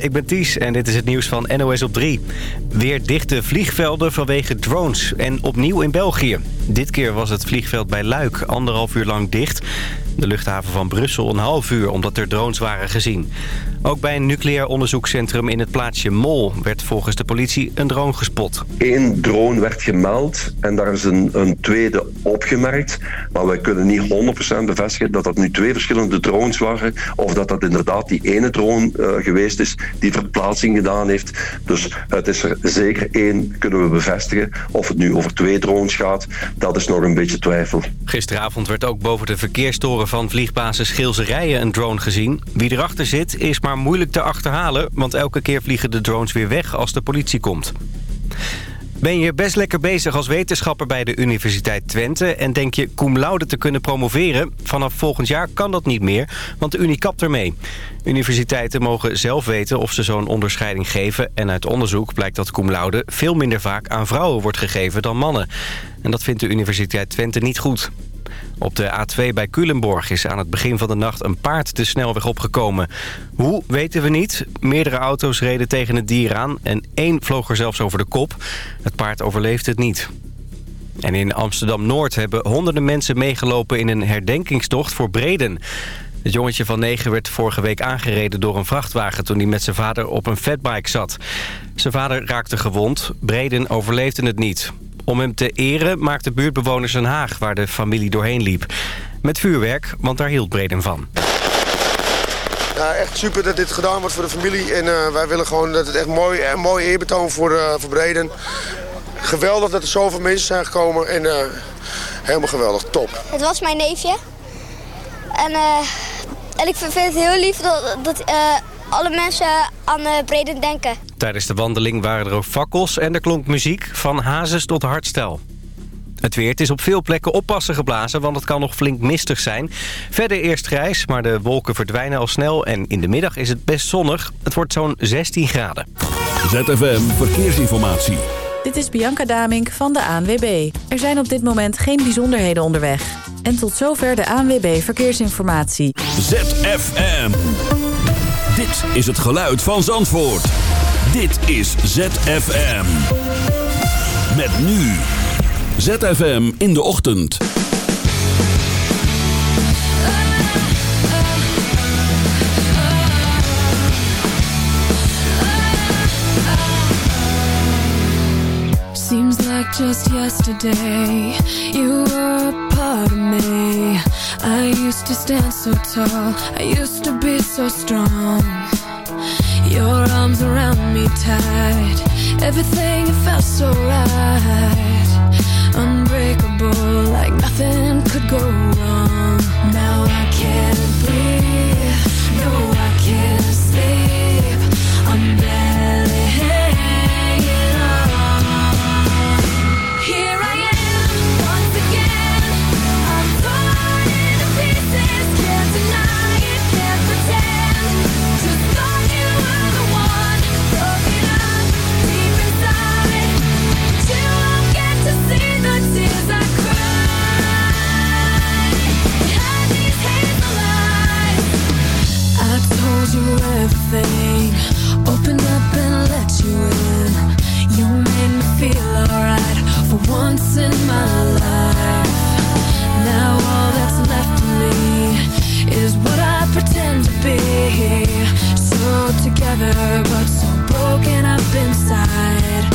Ik ben Ties en dit is het nieuws van NOS op 3. Weer dichte vliegvelden vanwege drones en opnieuw in België. Dit keer was het vliegveld bij Luik anderhalf uur lang dicht. De luchthaven van Brussel een half uur omdat er drones waren gezien. Ook bij een nucleair onderzoekscentrum in het plaatsje Mol... werd volgens de politie een drone gespot. Eén drone werd gemeld en daar is een, een tweede opgemerkt. Maar wij kunnen niet 100% bevestigen dat dat nu twee verschillende drones waren... of dat dat inderdaad die ene drone uh, geweest is die verplaatsing gedaan heeft. Dus het is er zeker één, kunnen we bevestigen. Of het nu over twee drones gaat, dat is nog een beetje twijfel. Gisteravond werd ook boven de verkeerstoren van vliegbasis Schilzerijen een drone gezien. Wie erachter zit is maar moeilijk te achterhalen... want elke keer vliegen de drones weer weg als de politie komt. Ben je best lekker bezig als wetenschapper bij de Universiteit Twente... en denk je cum laude te kunnen promoveren? Vanaf volgend jaar kan dat niet meer, want de Unie kapt ermee. Universiteiten mogen zelf weten of ze zo'n onderscheiding geven... en uit onderzoek blijkt dat cum laude veel minder vaak aan vrouwen wordt gegeven dan mannen. En dat vindt de Universiteit Twente niet goed. Op de A2 bij Culemborg is aan het begin van de nacht een paard de snelweg opgekomen. Hoe, weten we niet. Meerdere auto's reden tegen het dier aan en één vloog er zelfs over de kop. Het paard overleefde het niet. En in Amsterdam-Noord hebben honderden mensen meegelopen in een herdenkingstocht voor Breden. Het jongetje van negen werd vorige week aangereden door een vrachtwagen... toen hij met zijn vader op een fatbike zat. Zijn vader raakte gewond. Breden overleefde het niet. Om hem te eren maakten buurtbewoners een haag waar de familie doorheen liep. Met vuurwerk, want daar hield Breden van. Ja, echt super dat dit gedaan wordt voor de familie. En uh, wij willen gewoon dat het echt mooi, een mooi eerbetoon voor, uh, voor Breden. Geweldig dat er zoveel mensen zijn gekomen. En uh, helemaal geweldig, top. Het was mijn neefje. En, en ik vind het heel lief dat, dat alle mensen aan Breden denken. Tijdens de wandeling waren er ook fakkels en er klonk muziek van hazes tot hardstel. Het weer, het is op veel plekken oppassen geblazen, want het kan nog flink mistig zijn. Verder eerst grijs, maar de wolken verdwijnen al snel en in de middag is het best zonnig. Het wordt zo'n 16 graden. ZFM Verkeersinformatie. Dit is Bianca Damink van de ANWB. Er zijn op dit moment geen bijzonderheden onderweg. En tot zover de ANWB Verkeersinformatie. ZFM. Dit is het geluid van Zandvoort. Dit is ZFM. Met nu. ZFM in de ochtend. Seems like just yesterday you were a part of me. I used to stand so tall, I used to be so strong. Your arms around me tight. Everything felt so right. Unbreakable Like nothing could go wrong. Now I can't breathe. No, I can't happening. Opened up and let you in. You made me feel alright for once in my life. Now all that's left of me is what I pretend to be. So together, but so broken up inside.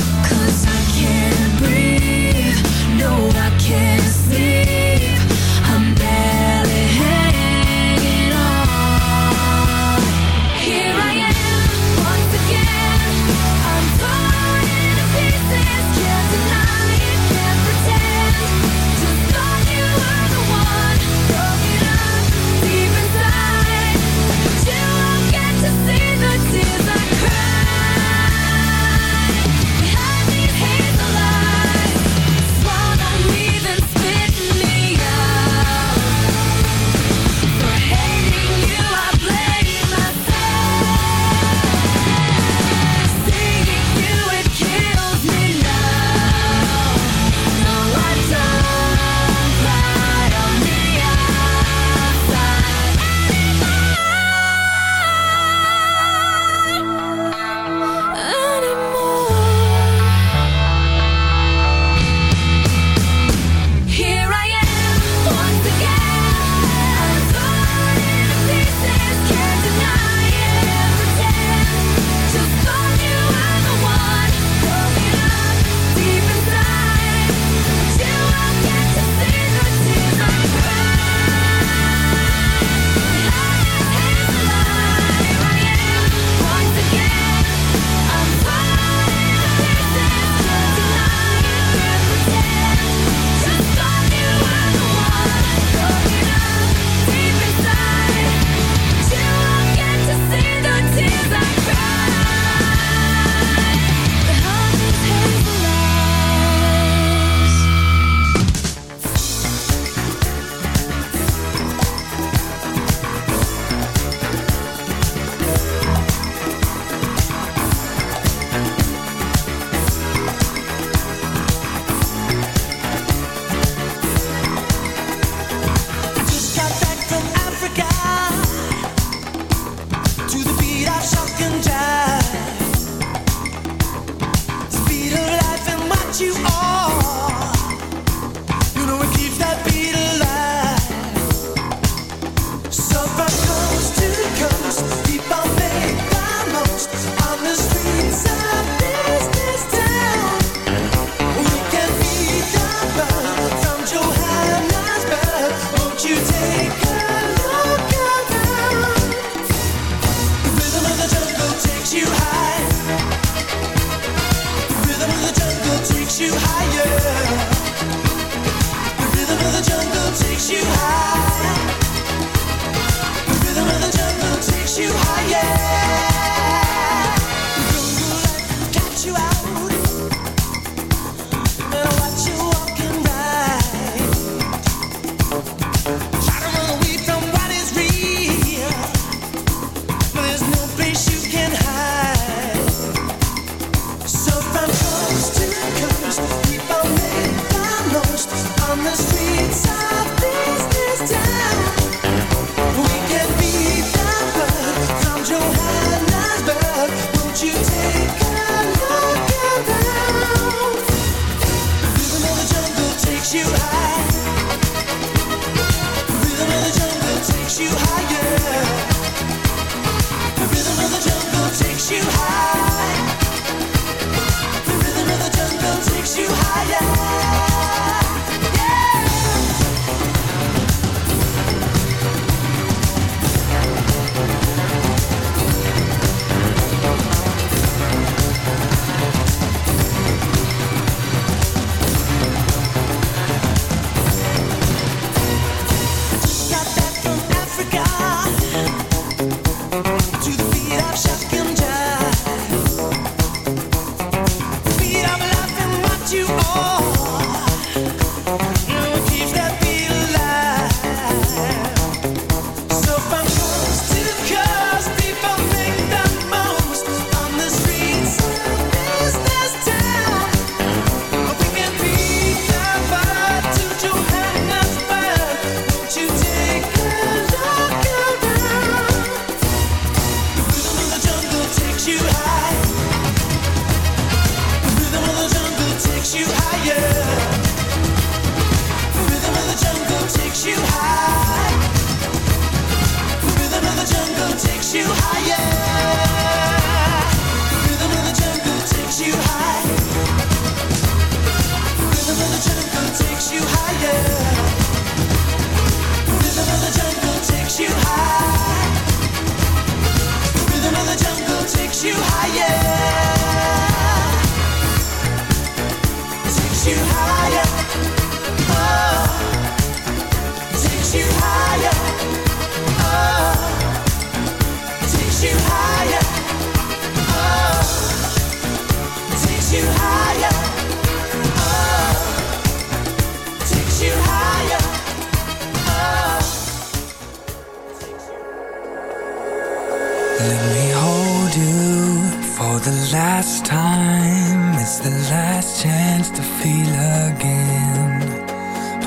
the last time, it's the last chance to feel again.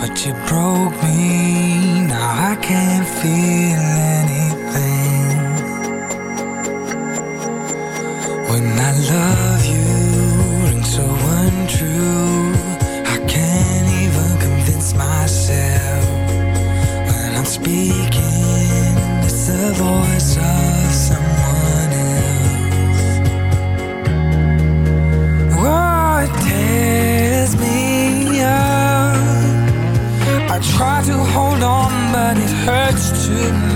But you broke me, now I can't feel anything. When I love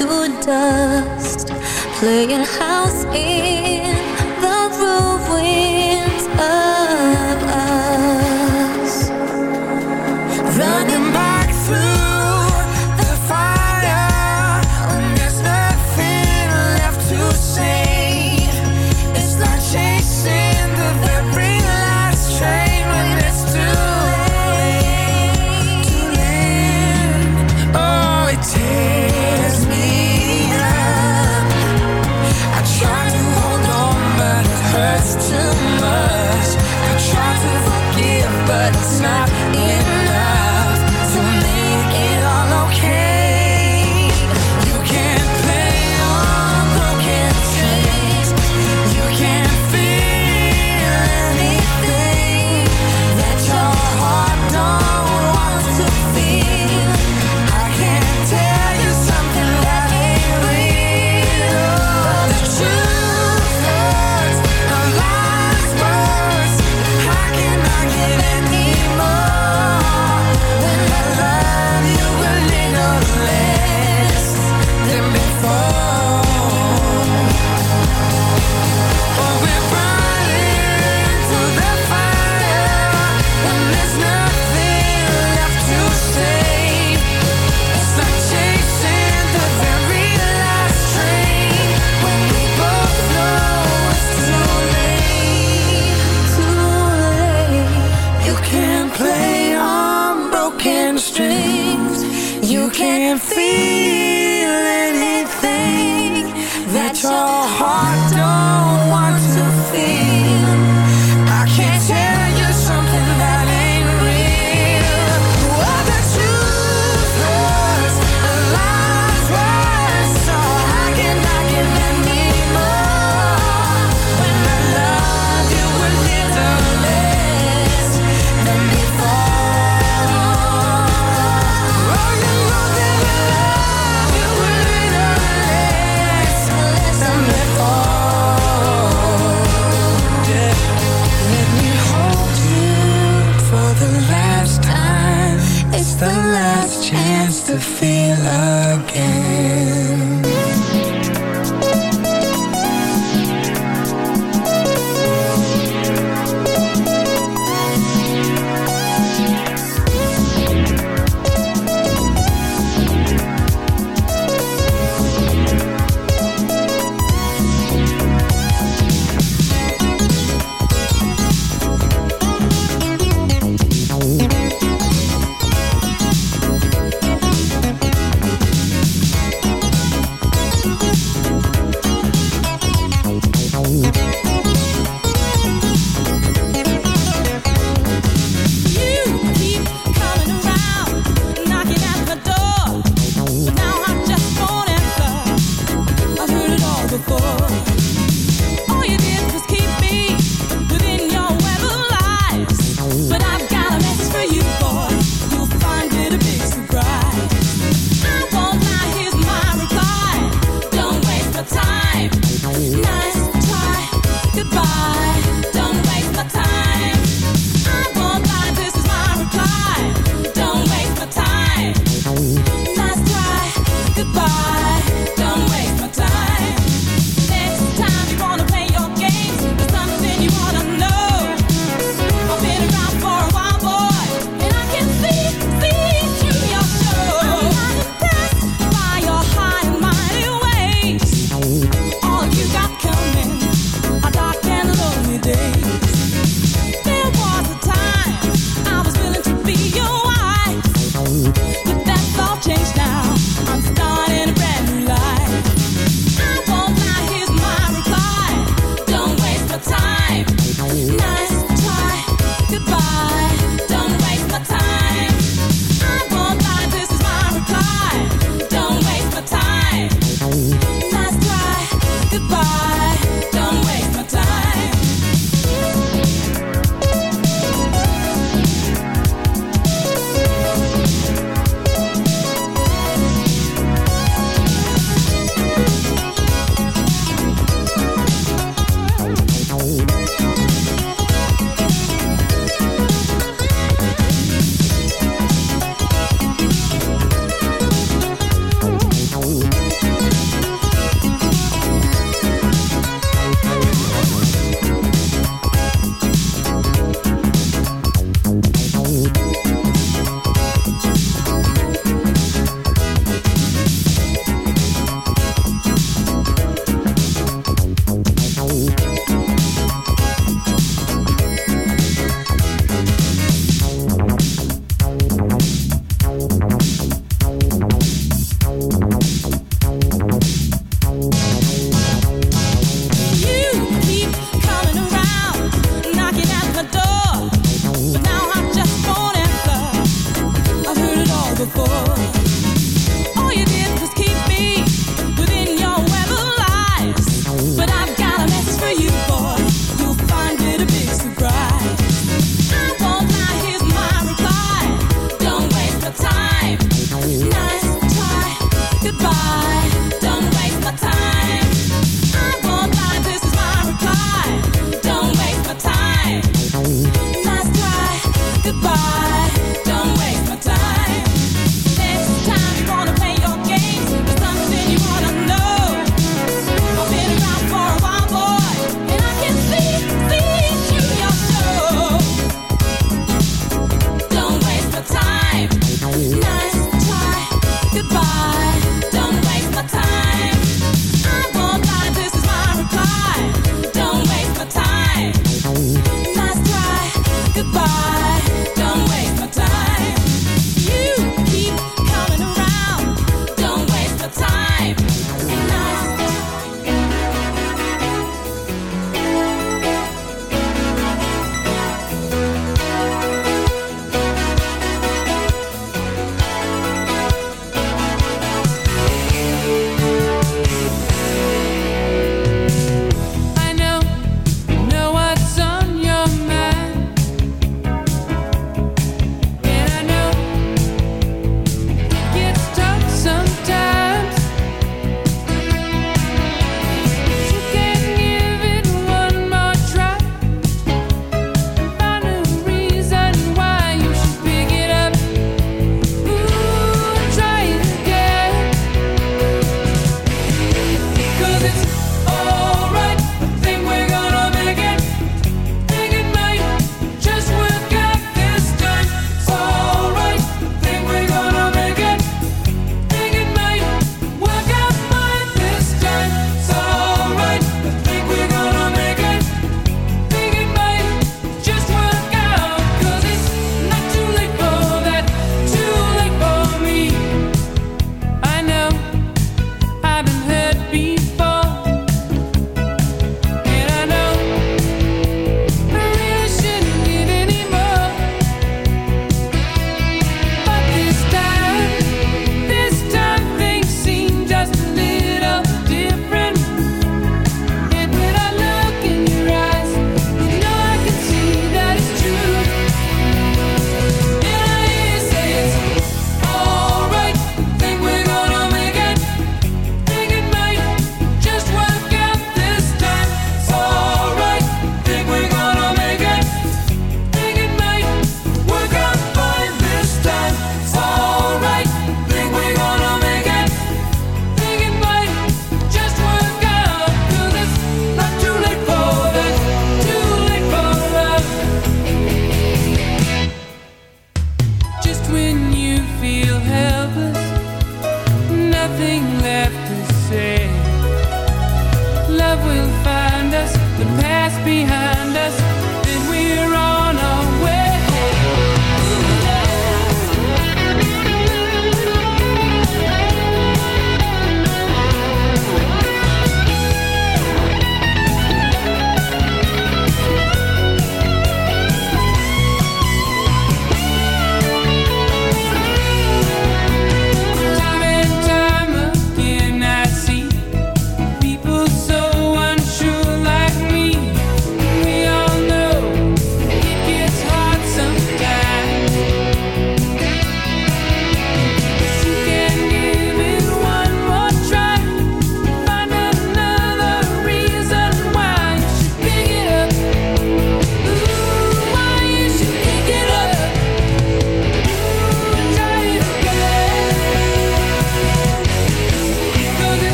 to dust, playing house in the ruins.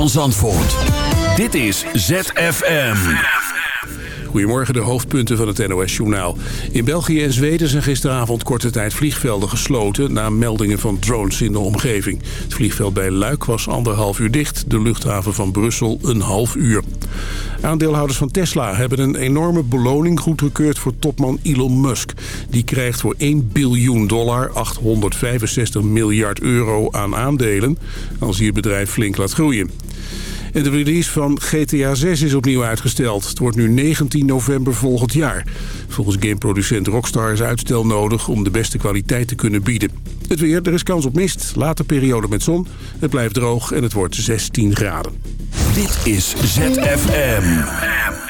Van Zandvoort. Dit is ZFM. Goedemorgen, de hoofdpunten van het NOS-journaal. In België en Zweden zijn gisteravond korte tijd vliegvelden gesloten... na meldingen van drones in de omgeving. Het vliegveld bij Luik was anderhalf uur dicht. De luchthaven van Brussel een half uur. Aandeelhouders van Tesla hebben een enorme beloning goedgekeurd voor topman Elon Musk. Die krijgt voor 1 biljoen dollar 865 miljard euro aan aandelen... als hij het bedrijf flink laat groeien. En de release van GTA 6 is opnieuw uitgesteld. Het wordt nu 19 november volgend jaar. Volgens gameproducent Rockstar is uitstel nodig om de beste kwaliteit te kunnen bieden. Het weer, er is kans op mist, later periode met zon. Het blijft droog en het wordt 16 graden. Dit is ZFM.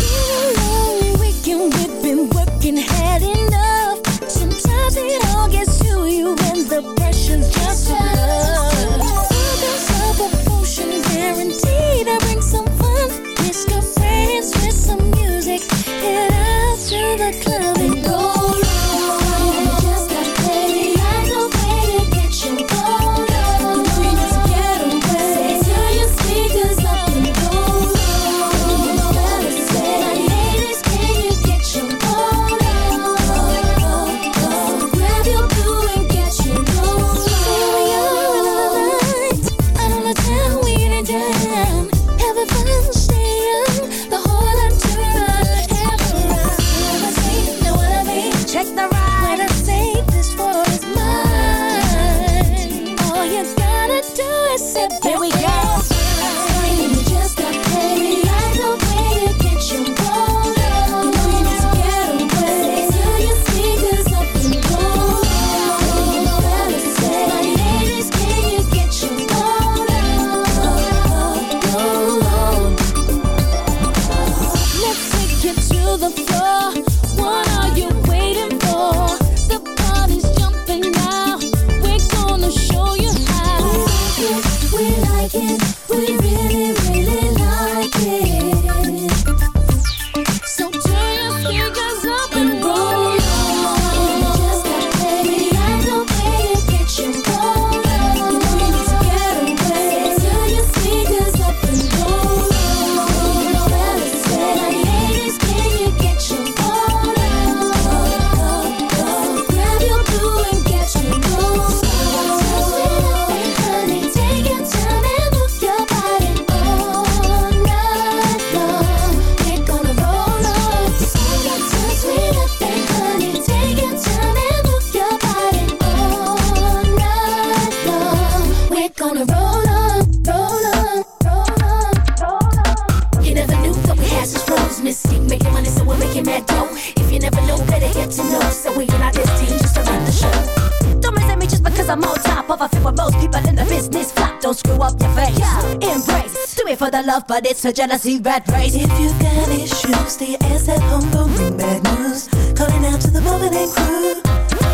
a jealousy rat race. If you got issues, stay your ass at home, don't bring bad news. Calling out to the moment and crew.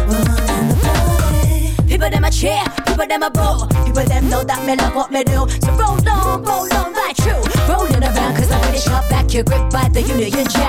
We're on the party. People them a cheer, people them a boo. People them know that me love what me do. So roll on, roll on right true. Rolling around cause I'm pretty sharp back. your grip by the Union Jack.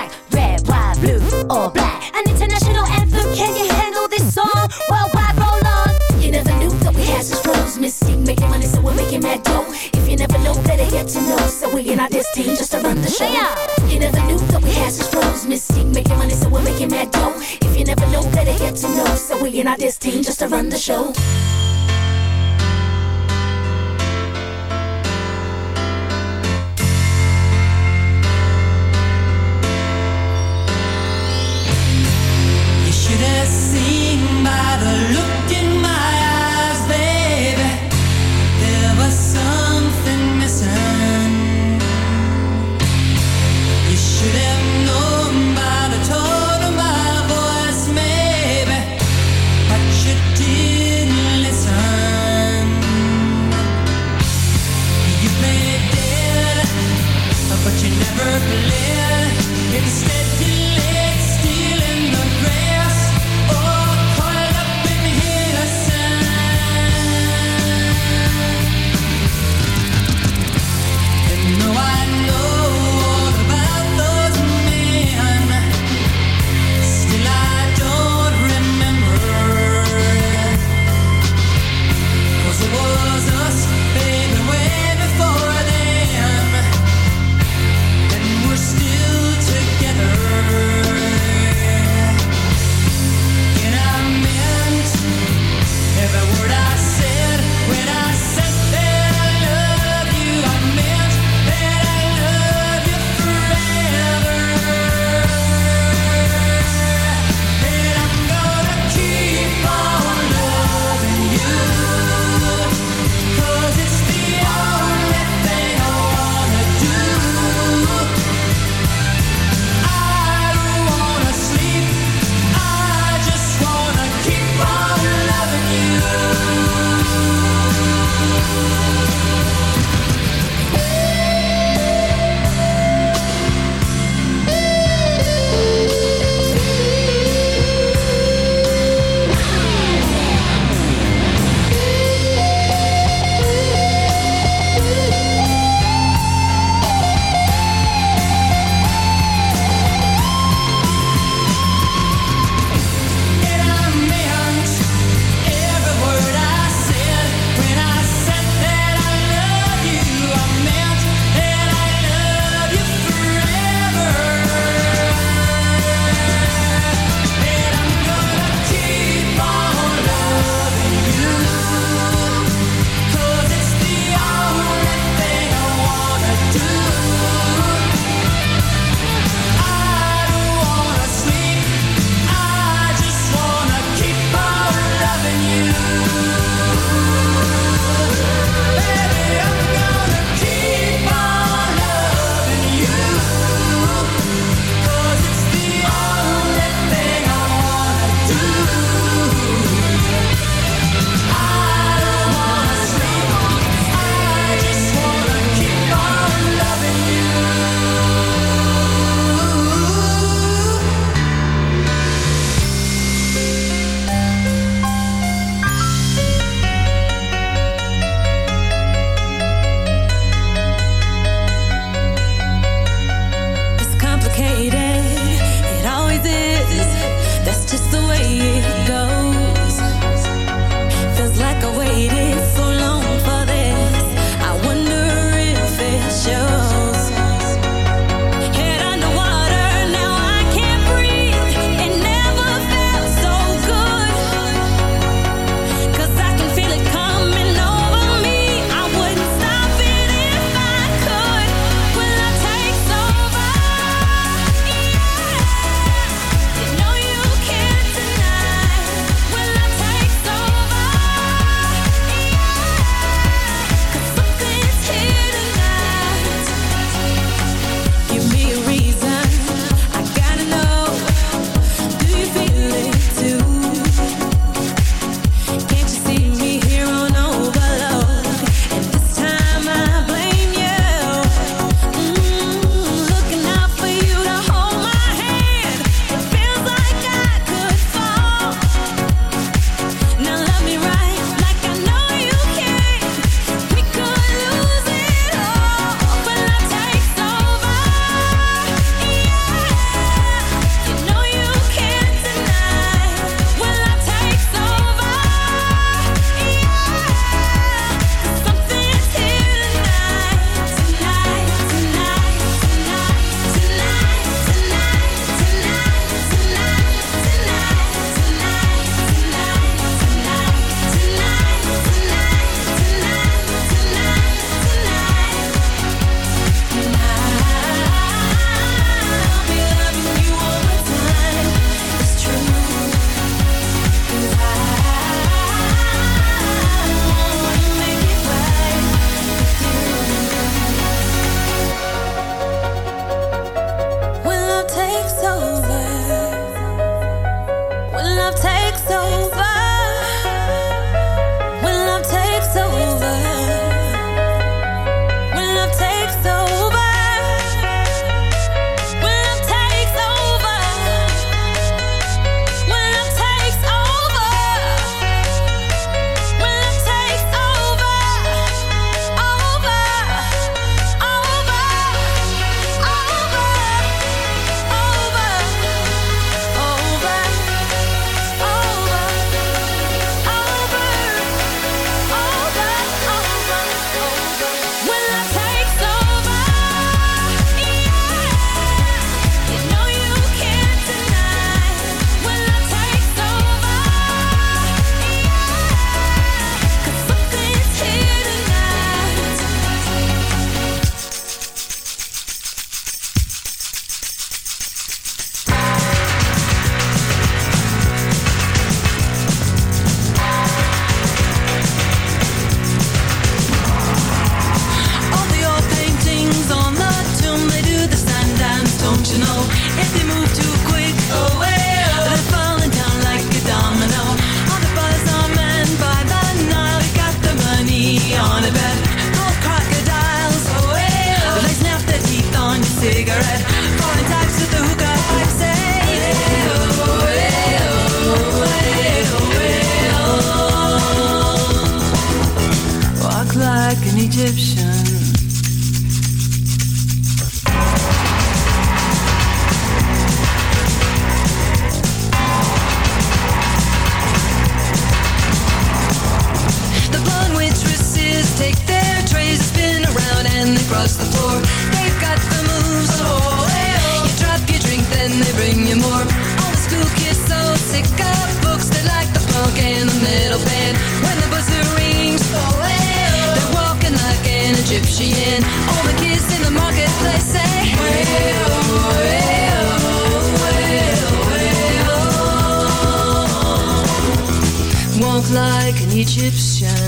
like an Egyptian.